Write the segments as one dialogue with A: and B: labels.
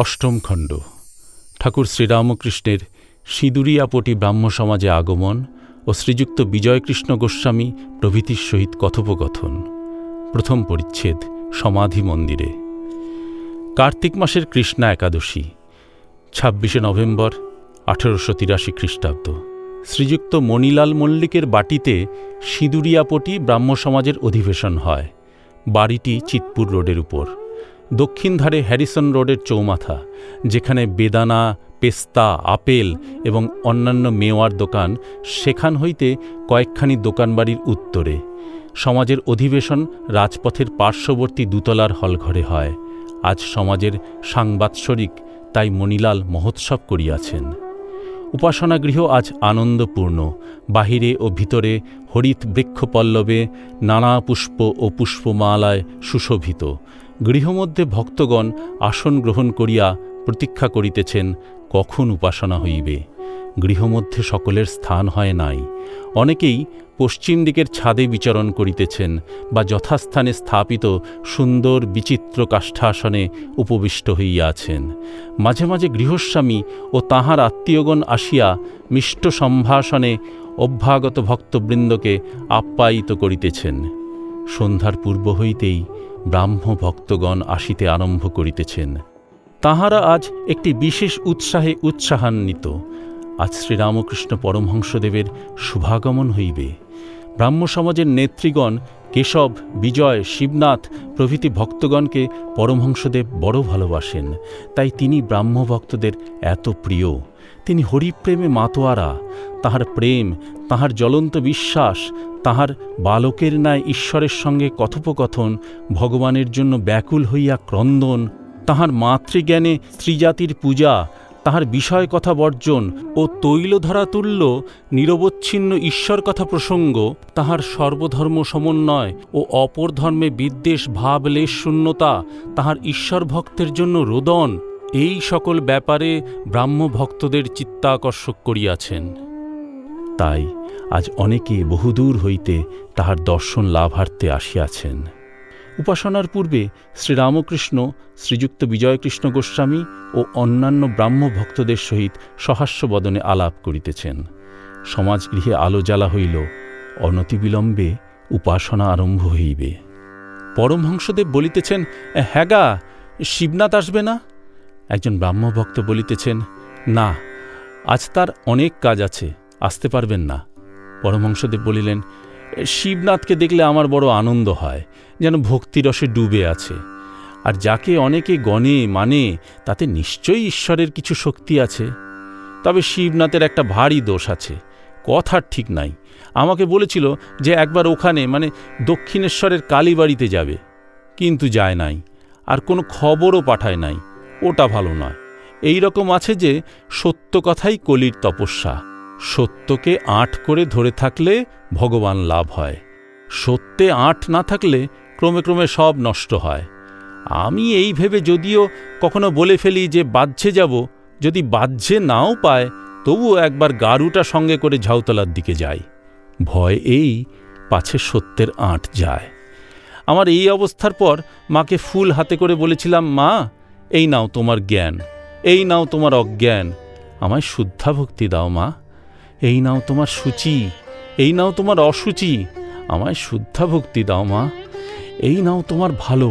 A: অষ্টম খণ্ড। ঠাকুর শ্রীরামকৃষ্ণের সিঁদুরিয়াপটি ব্রাহ্ম সমাজে আগমন ও শ্রীযুক্ত বিজয়কৃষ্ণ গোস্বামী প্রভৃতির সহিত কথোপকথন। প্রথম পরিচ্ছেদ, সমাধি মন্দিরে। কার্তিক মাসের কৃষ্ণা একাদশী, ছাব্বিশে নভেম্বর, আঠেরোশো তিরাশি খ্রিস্টাব্দ। শ্রীযুক্ত মণিলাল মল্লিকের বাটিতে সিঁদুরিয়াপটি ব্রাহ্ম সমাজের অধিবেশন হয়, বাড়িটি চিতপুর রোডের উপর। দক্ষিণ ধারে হ্যারিসন রোডের চৌমাথা, যেখানে বেদানা, পেস্তা, আপেল এবং অন্যান্য মেওয়ার দোকান, সেখান হইতে কয়েকখানি দোকানবাড়ির উত্তরে। সমাজের অধিবেশন রাজপথের পার্শ্ববর্তী দুতলার হলঘরে হয়। আজ সমাজের সাংবাৎসরিক তাই মণিলাল মহোৎসব করিয়াছেন। উপাসনাগৃহ আজ আনন্দপূর্ণ। বাহিরে ও ভিতরে হরিত বৃক্ষপল্লবে নানা পুষ্প ও পুষ্পমালায় সুশোভিত। গৃহমধ্যে ভক্তগণ আসন গ্রহণ করিয়া প্রতীক্ষা করিতেছেন, কখন উপাসনা হইবে? গৃহমধ্যে সকলের স্থান হয় নাই। অনেকেই পশ্চিম দিকের ছাদে বিচরণ করিতেছেন বা যথাস্থানে স্থাপিত সুন্দর বিচিত্র কাষ্ঠাসনে উপবিষ্ট হইয়াছেন মাঝে মাঝে গৃহস্বামী ও তাহার আত্মীয়গণ আসিয়া মিষ্ট সম্ভাষণে অভ্যাগত ভক্তবৃন্দকে আপ্যায়িত করিতেছেন। সন্ধ্যার পূর্ব হইতেই ব্রাহ্ম ভক্তগণ আসিতে আরম্ভ করিতেছেন। তাহারা আজ একটি বিশেষ উৎসাহে উৎসাহান্বিত। আজ শ্রীরামকৃষ্ণ পরমহংসদেবের শুভাগমন হইবে। ব্রাহ্ম সমাজের নেতৃগণ কেশব, বিজয়, শিবনাথ প্রভৃতি ভক্তগণকে পরমহংসদেব বড় ভালোবাসেন। তাই তিনি ব্রাহ্ম ভক্তদের এত প্রিয়। তিনি হরিপ্রেমে মাতোয়ারা, তাহার প্রেম, তাহার জ্বলন্ত বিশ্বাস, তাহার বালকের ন্যায় ঈশ্বরের সঙ্গে কথোপকথন, ভগবানের জন্য ব্যাকুল হইয়া ক্রন্দন, তাহার মাতৃজ্ঞানে স্ত্রীজাতির পূজা, তাহার বিষয় কথা বর্জন ও তৈলধরা তুল্য, নিরবচ্ছিন্ন ঈশ্বর কথা প্রসঙ্গ, তাহার সর্বধর্ম সমন্বয় ও অপর ধর্মে বিদ্বেষ ভাবলেশ শূন্যতা, তাহার ঈশ্বর ভক্তের জন্য রোদন এই সকল ব্যাপারে ব্রাহ্ম ভক্তদের চিত্তাকর্ষক করিয়াছেন। তাই আজ অনেকে বহুদূর হইতে তাহার দর্শন লাভার্থে আসিয়াছেন। উপাসনার পূর্বে শ্রীরামকৃষ্ণ, শ্রীযুক্ত বিজয়কৃষ্ণ গোস্বামী ও অন্যান্য ব্রাহ্ম ভক্তদের সহিত সহাস্যবদনে আলাপ করিতেছেন। সমাজগৃহে আলো জ্বালা হইল, অনতিবিলম্বে উপাসনা আরম্ভ হইবে। পরমহংসদেব বলিতেছেন হ্যাগা শিবনাথ আসবে না? একজন ব্রাহ্মভক্ত বলিতেছেন, না, আজ তার অনেক কাজ আছে, আসতে পারবেন না। পরমহংসদেব বলিলেন, শিবনাথকে দেখলে আমার বড় আনন্দ হয়, যেন ভক্তিরসে ডুবে আছে। আর যাকে অনেকে গণে মানে তাতে নিশ্চয়ই ঈশ্বরের কিছু শক্তি আছে। তবে শিবনাথের একটা ভারী দোষ আছে, কথার ঠিক নাই। আমাকে বলেছিল যে একবার ওখানে মানে দক্ষিণেশ্বরের কালীবাড়িতে যাবে। কিন্তু যায় নাই, আর কোনো খবরও পাঠায় নাই। ওটা ভালো নয়। এই রকম আছে যে, সত্য কথাই কলির তপস্যা। সত্যকে আট করে ধরে থাকলে ভগবান লাভ হয়। সত্যে আট না থাকলে ক্রমে ক্রমে সব নষ্ট হয়। আমি এই ভেবে যদিও কখনো বলে ফেলি যে, বাহ্যে যাব, যদি বাহ্যে নাও পায়, তবুও একবার গারুটা সঙ্গে করে ঝাউতলার দিকে যাই। ভয় এই, পাছে সত্যের আঁট যায়। আমার এই অবস্থার পর মাকে ফুল হাতে করে বলেছিলাম, মা এই নাও তোমার জ্ঞান এই নাও তোমার অজ্ঞান আমায় শুদ্ধা ভক্তি দাও মা এই নাও তোমার সূচি এই নাও তোমার অসুচি আমায় শুদ্ধা ভক্তি দাও মা এই নাও তোমার ভালো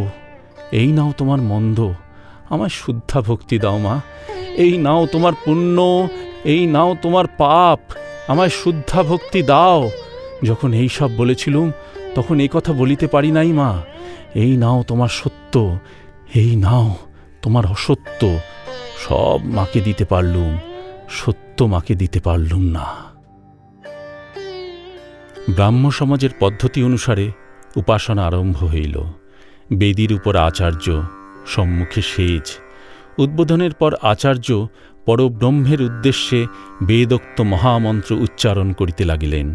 A: এই নাও তোমার মন্দ আমায় শুদ্ধা ভক্তি দাও মা এই নাও তোমার পুণ্য এই নাও তোমার পাপ আমায় শুদ্ধা ভক্তি দাও যখন এই সব বলেছিলুম তখন এই কথা বলিতে পারি নাই মা এই নাও তোমার সত্য এই নাও তোমার অসত্য সব মাকে দিতে পারলুম, সত্য মাকে দিতে পারলুম না। ব্রাহ্ম সমাজের পদ্ধতি অনুসারে উপাসনা আরম্ভ হইল। বেদির উপর আচার্য, সম্মুখে সেজ। উদ্বোধনের পর আচার্য পরব্রহ্মের উদ্দেশ্যে বেদোক্ত মহামন্ত্র উচ্চারণ করিতে লাগিলেন।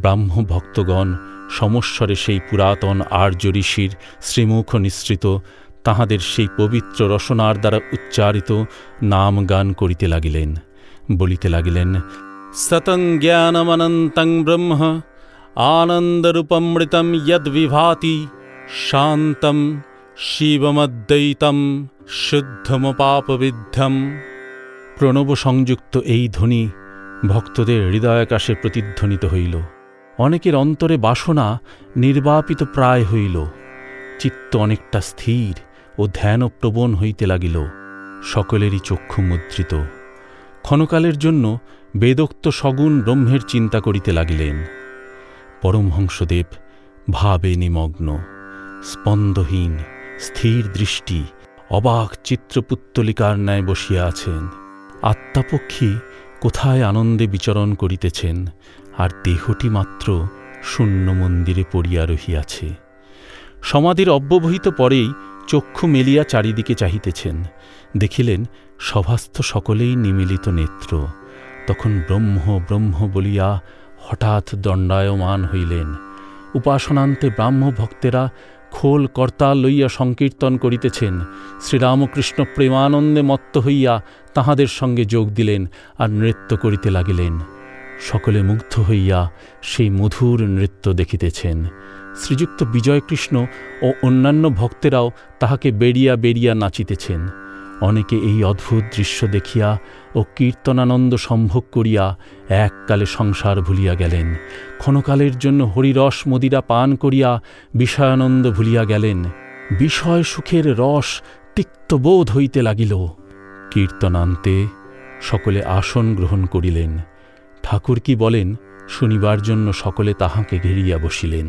A: ব্রাহ্ম ভক্তগণ সমস্বরে সেই পুরাতন আর্য ঋষির শ্রীমুখ নিঃসৃত তাহাদের সেই পবিত্র রসনার দ্বারা উচ্চারিত নাম গান করিতে লাগিলেন, বলিতে লাগিলেন, সতং জ্ঞানমনন্তং ব্রহ্ম, আনন্দরূপমৃতম যদ্বিভাতি শান্তম শিবমদ্বৈতম শুদ্ধমপাপবিদ্ধম। প্রণব সংযুক্ত এই ধ্বনি ভক্তদের হৃদয়াকাশে প্রতিধ্বনিত হইল। অনেকের অন্তরে বাসনা নির্বাপিত প্রায় হইল। চিত্ত অনেকটা স্থির। ও ধ্যানপ্রবণ হইতে লাগিল, সকলেরই চক্ষু মুদ্রিত। ক্ষণকালের জন্য বেদোক্ত সগুণ ব্রহ্মের চিন্তা করিতে লাগিলেন। পরমহংসদেব, ভাবে নিমগ্ন, স্পন্দহীন, স্থির দৃষ্টি, অবাক চিত্রপুত্তলিকার ন্যায় বসিয়া আছেন। আত্মাপক্ষী কোথায় আনন্দে বিচরণ করিতেছেন, আর দেহটি মাত্র শূন্য মন্দিরে পড়িয়া রহিয়াছে। সমাধির অব্যবহিত পরেই চক্ষু মেলিয়া চারিদিকে চাহিতেছেন, দেখিলেন সভাস্থ সকলেই নিমিলিত নেত্র। তখন ব্রহ্ম ব্রহ্ম বলিয়া হঠাৎ দণ্ডায়মান হইলেন। উপাসনান্তে ব্রাহ্ম ভক্তেরা খোল কর্তা লইয়া সংকীর্তন করিতেছেন। শ্রীরামকৃষ্ণ প্রেমানন্দে মত্ত হইয়া তাহাদের সঙ্গে যোগ দিলেন আর নৃত্য করিতে লাগিলেন। সকলে মুগ্ধ হইয়া সেই মধুর নৃত্য দেখিতেছেন। শ্রীযুক্ত বিজয়কৃষ্ণ ও অন্যান্য ভক্তেরাও তাহাকে বেরিয়া বেরিয়া নাচিতেছেন। অনেকে এই অদ্ভুত দৃশ্য দেখিয়া ও কীর্তনানন্দ সম্ভোগ করিয়া এককালে সংসার ভুলিয়া গেলেন। ক্ষণকালের জন্য হরিরস মদিরা পান করিয়া বিষয়ানন্দ ভুলিয়া গেলেন। বিষয় সুখের রস তিক্তবোধ হইতে লাগিল। কীর্তনান্তে সকলে আসন গ্রহণ করিলেন। ঠাকুর কি বলেন শনিবার জন্য সকলে তাহাকে ঘিরিয়া বসিলেন।